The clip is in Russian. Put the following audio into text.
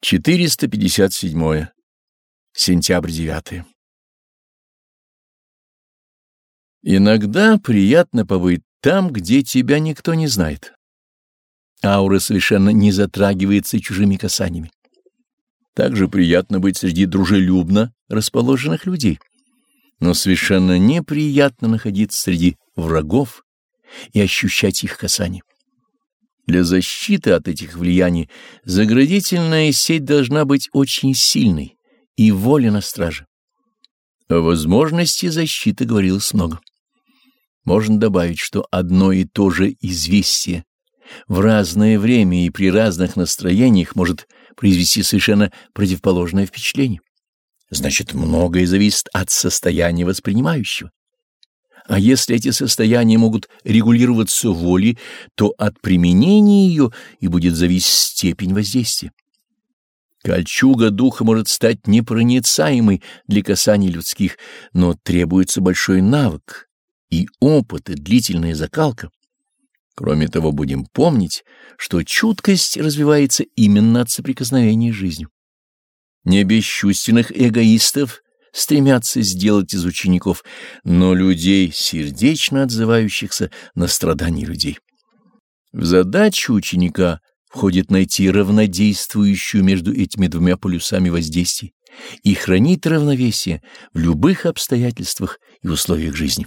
457. Сентябрь 9. Иногда приятно побыть там, где тебя никто не знает. Аура совершенно не затрагивается чужими касаниями. Также приятно быть среди дружелюбно расположенных людей. Но совершенно неприятно находиться среди врагов и ощущать их касание. Для защиты от этих влияний заградительная сеть должна быть очень сильной и воля на страже. О возможности защиты говорилось много. Можно добавить, что одно и то же известие в разное время и при разных настроениях может произвести совершенно противоположное впечатление. Значит, многое зависит от состояния воспринимающего. А если эти состояния могут регулироваться волей, то от применения ее и будет зависеть степень воздействия. Кольчуга духа может стать непроницаемой для касаний людских, но требуется большой навык и опыт, и длительная закалка. Кроме того, будем помнить, что чуткость развивается именно от соприкосновения с жизнью. Не бесчувственных эгоистов стремятся сделать из учеников, но людей, сердечно отзывающихся на страдания людей. В задачу ученика входит найти равнодействующую между этими двумя полюсами воздействий и хранить равновесие в любых обстоятельствах и условиях жизни.